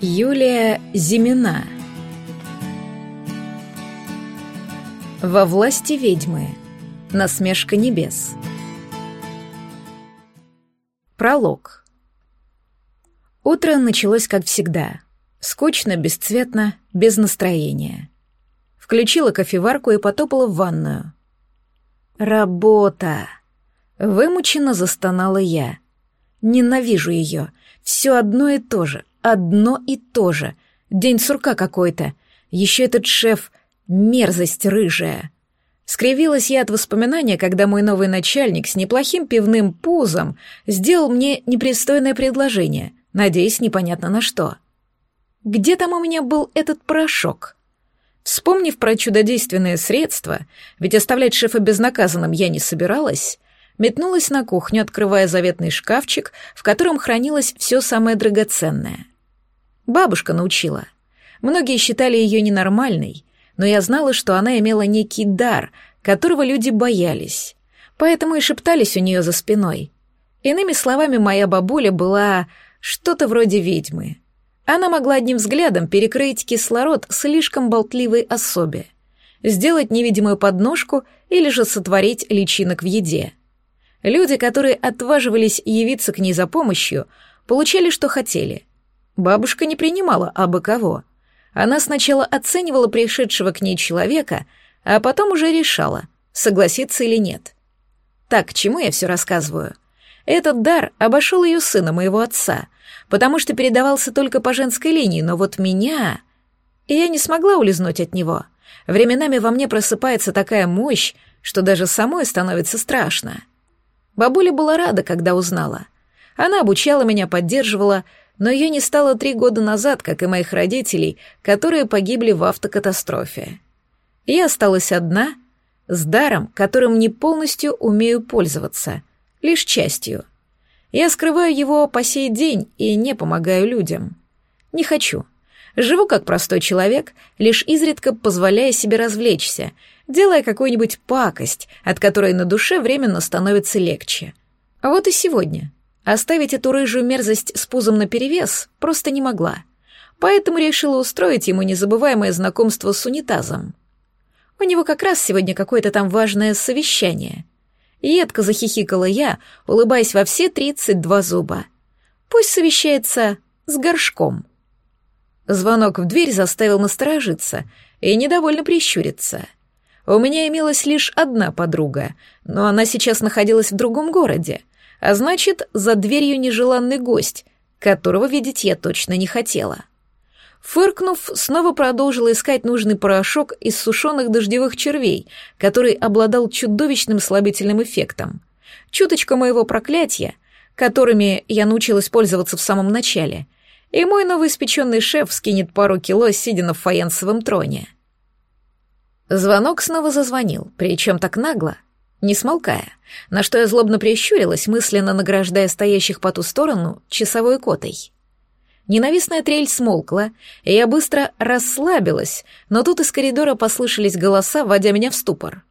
Юлия Зимина Во власти ведьмы. Насмешка небес. Пролог. Утро началось как всегда. Скучно, бесцветно, без настроения. Включила кофеварку и потопала в ванную. Работа. Вымученно застонала я. Ненавижу ее. Все одно и то же. Одно и то же. День сурка какой-то. Еще этот шеф — мерзость рыжая. Скривилась я от воспоминания, когда мой новый начальник с неплохим пивным пузом сделал мне непристойное предложение, надеясь непонятно на что. Где там у меня был этот порошок? Вспомнив про чудодейственное средство, ведь оставлять шефа безнаказанным я не собиралась, метнулась на кухню, открывая заветный шкафчик, в котором хранилось все самое драгоценное — Бабушка научила. Многие считали ее ненормальной, но я знала, что она имела некий дар, которого люди боялись, поэтому и шептались у нее за спиной. Иными словами, моя бабуля была что-то вроде ведьмы. Она могла одним взглядом перекрыть кислород слишком болтливой особе, сделать невидимую подножку или же сотворить личинок в еде. Люди, которые отваживались явиться к ней за помощью, получали, что хотели, Бабушка не принимала абы кого. Она сначала оценивала пришедшего к ней человека, а потом уже решала, согласиться или нет. Так, к чему я все рассказываю? Этот дар обошел ее сына, моего отца, потому что передавался только по женской линии, но вот меня... И я не смогла улизнуть от него. Временами во мне просыпается такая мощь, что даже самой становится страшно. Бабуля была рада, когда узнала. Она обучала меня, поддерживала, но ее не стало три года назад, как и моих родителей, которые погибли в автокатастрофе. Я осталась одна, с даром, которым не полностью умею пользоваться, лишь частью. Я скрываю его по сей день и не помогаю людям. Не хочу. Живу как простой человек, лишь изредка позволяя себе развлечься, делая какую-нибудь пакость, от которой на душе временно становится легче. А вот и сегодня — Оставить эту рыжую мерзость с пузом наперевес просто не могла, поэтому решила устроить ему незабываемое знакомство с унитазом. У него как раз сегодня какое-то там важное совещание. Едко захихикала я, улыбаясь во все тридцать два зуба. Пусть совещается с горшком. Звонок в дверь заставил насторожиться и недовольно прищуриться. У меня имелась лишь одна подруга, но она сейчас находилась в другом городе, а значит, за дверью нежеланный гость, которого видеть я точно не хотела. Фыркнув, снова продолжила искать нужный порошок из сушеных дождевых червей, который обладал чудовищным слабительным эффектом. Чуточка моего проклятия, которыми я научилась пользоваться в самом начале, и мой новоиспеченный шеф скинет пару кило, сидя на фаянсовом троне. Звонок снова зазвонил, причем так нагло, не смолкая, на что я злобно прищурилась, мысленно награждая стоящих по ту сторону часовой котой. Ненавистная трель смолкла, и я быстро расслабилась, но тут из коридора послышались голоса, вводя меня в ступор.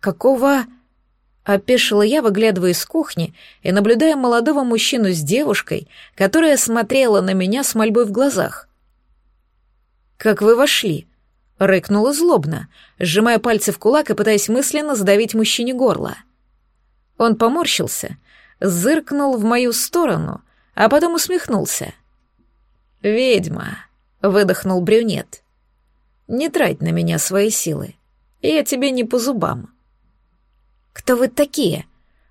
«Какого...» — опешила я, выглядывая из кухни и наблюдая молодого мужчину с девушкой, которая смотрела на меня с мольбой в глазах. «Как вы вошли?» Рыкнула злобно, сжимая пальцы в кулак и пытаясь мысленно сдавить мужчине горло. Он поморщился, зыркнул в мою сторону, а потом усмехнулся. «Ведьма», — выдохнул брюнет. «Не трать на меня свои силы. Я тебе не по зубам». «Кто вы такие?»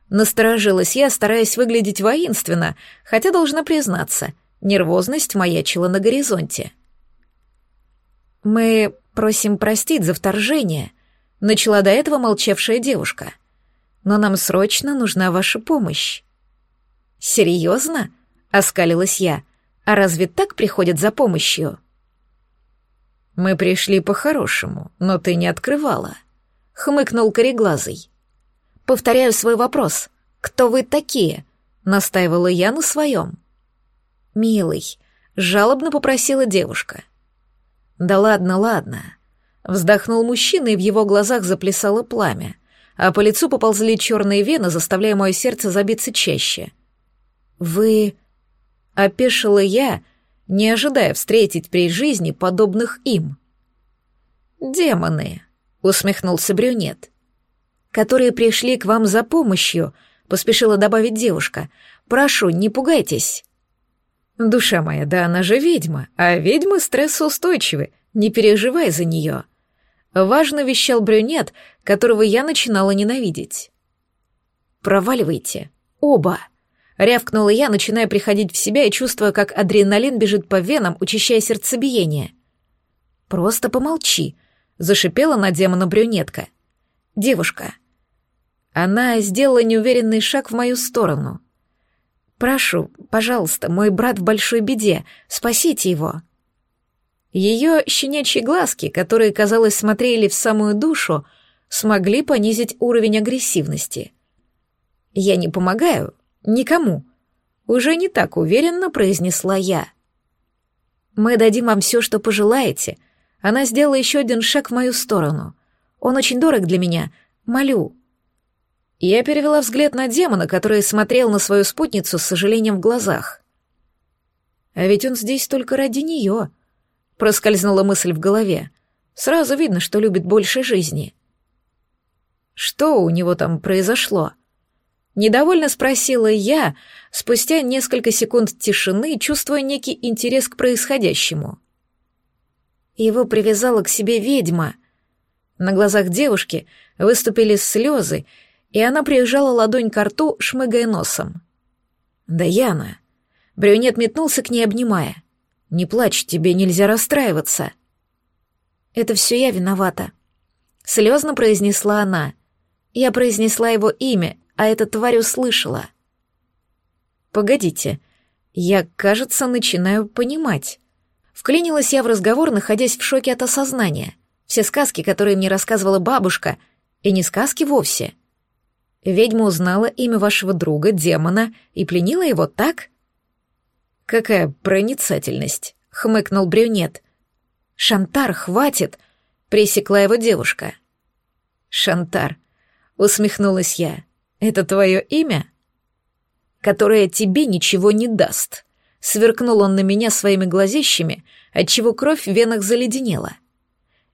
Насторожилась я, стараясь выглядеть воинственно, хотя должна признаться, нервозность маячила на горизонте. «Мы просим простить за вторжение», — начала до этого молчавшая девушка. «Но нам срочно нужна ваша помощь». «Серьезно?» — оскалилась я. «А разве так приходят за помощью?» «Мы пришли по-хорошему, но ты не открывала», — хмыкнул кореглазый. «Повторяю свой вопрос. Кто вы такие?» — настаивала я на своем. «Милый», — жалобно попросила девушка. «Да ладно, ладно». Вздохнул мужчина, и в его глазах заплясало пламя, а по лицу поползли черные вены, заставляя мое сердце забиться чаще. «Вы...» — опешила я не ожидая встретить при жизни подобных им. «Демоны», — усмехнулся брюнет, — «которые пришли к вам за помощью», — поспешила добавить девушка. «Прошу, не пугайтесь». «Душа моя, да она же ведьма, а ведьмы стрессоустойчивы, не переживай за нее», — важно вещал брюнет, которого я начинала ненавидеть. «Проваливайте. Оба!» — рявкнула я, начиная приходить в себя и чувствуя, как адреналин бежит по венам, учащая сердцебиение. «Просто помолчи», — зашипела на демона брюнетка. «Девушка». Она сделала неуверенный шаг в мою сторону. «Прошу, пожалуйста, мой брат в большой беде, спасите его». Ее щенячьи глазки, которые, казалось, смотрели в самую душу, смогли понизить уровень агрессивности. «Я не помогаю никому», — уже не так уверенно произнесла я. «Мы дадим вам все, что пожелаете», она сделала еще один шаг в мою сторону. Он очень дорог для меня. Молю. Я перевела взгляд на демона, который смотрел на свою спутницу с сожалением в глазах. А ведь он здесь только ради нее. Проскользнула мысль в голове. Сразу видно, что любит больше жизни. Что у него там произошло? Недовольно спросила я, спустя несколько секунд тишины, чувствуя некий интерес к происходящему. Его привязала к себе ведьма. На глазах девушки выступили слезы, и она прижала ладонь к рту, шмыгая носом. «Даяна!» Брюнет метнулся к ней, обнимая. «Не плачь, тебе нельзя расстраиваться». «Это все я виновата», — слезно произнесла она. Я произнесла его имя, а эта тварь услышала. «Погодите, я, кажется, начинаю понимать». Вклинилась я в разговор, находясь в шоке от осознания. Все сказки, которые мне рассказывала бабушка, и не сказки вовсе. Ведьма узнала имя вашего друга, демона, и пленила его так? Какая проницательность, хмыкнул брюнет. Шантар, хватит, пресекла его девушка. Шантар, усмехнулась я. Это твое имя? Которое тебе ничего не даст. Сверкнул он на меня своими глазищами, отчего кровь в венах заледенела.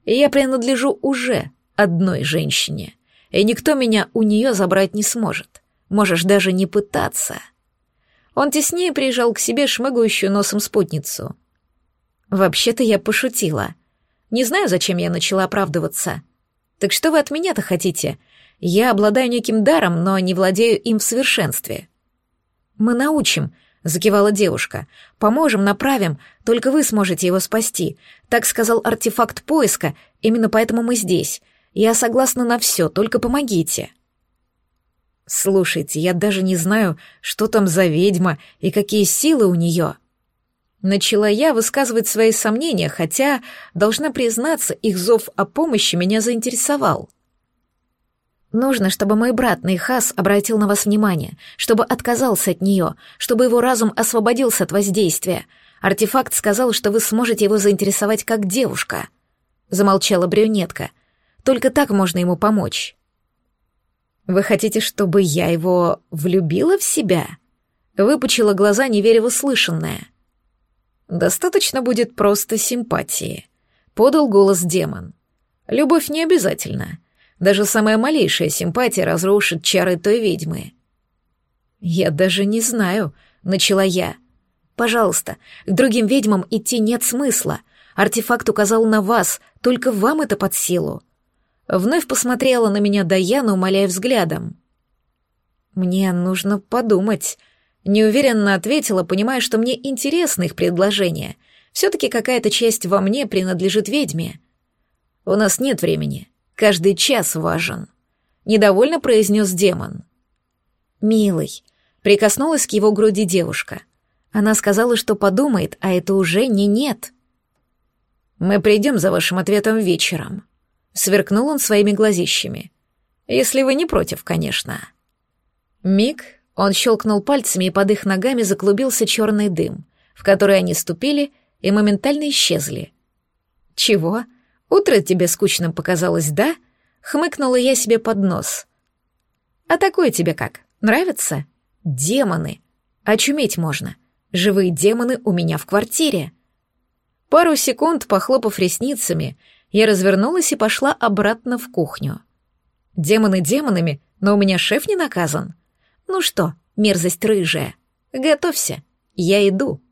Я принадлежу уже одной женщине, и никто меня у нее забрать не сможет. Можешь даже не пытаться. Он теснее прижал к себе шмыгающую носом спутницу. Вообще-то я пошутила. Не знаю, зачем я начала оправдываться. Так что вы от меня-то хотите? Я обладаю неким даром, но не владею им в совершенстве. Мы научим, — закивала девушка. «Поможем, направим, только вы сможете его спасти. Так сказал артефакт поиска, именно поэтому мы здесь. Я согласна на все, только помогите». «Слушайте, я даже не знаю, что там за ведьма и какие силы у нее». Начала я высказывать свои сомнения, хотя, должна признаться, их зов о помощи меня заинтересовал. Нужно, чтобы мой брат Нейхас обратил на вас внимание, чтобы отказался от нее, чтобы его разум освободился от воздействия. Артефакт сказал, что вы сможете его заинтересовать как девушка. Замолчала брюнетка. Только так можно ему помочь. Вы хотите, чтобы я его влюбила в себя? Выпучила глаза, не веря в услышанное. Достаточно будет просто симпатии. Подал голос демон. Любовь не обязательно. Даже самая малейшая симпатия разрушит чары той ведьмы. «Я даже не знаю», — начала я. «Пожалуйста, к другим ведьмам идти нет смысла. Артефакт указал на вас, только вам это под силу». Вновь посмотрела на меня Даяна, умоляя взглядом. «Мне нужно подумать», — неуверенно ответила, понимая, что мне интересны их предложения. Все-таки какая-то часть во мне принадлежит ведьме. «У нас нет времени. Каждый час важен», — недовольно произнес демон. «Милый», — прикоснулась к его груди девушка. Она сказала, что подумает, а это уже не нет. «Мы придем за вашим ответом вечером», — сверкнул он своими глазищами. «Если вы не против, конечно». Миг он щелкнул пальцами, и под их ногами заклубился черный дым, в который они ступили и моментально исчезли. «Чего?» Утро тебе скучным показалось, да? Хмыкнула я себе под нос. А такое тебе как? Нравится? Демоны. Очуметь можно. Живые демоны у меня в квартире. Пару секунд, похлопав ресницами, я развернулась и пошла обратно в кухню. Демоны демонами, но у меня шеф не наказан. Ну что, мерзость рыжая, готовься, я иду.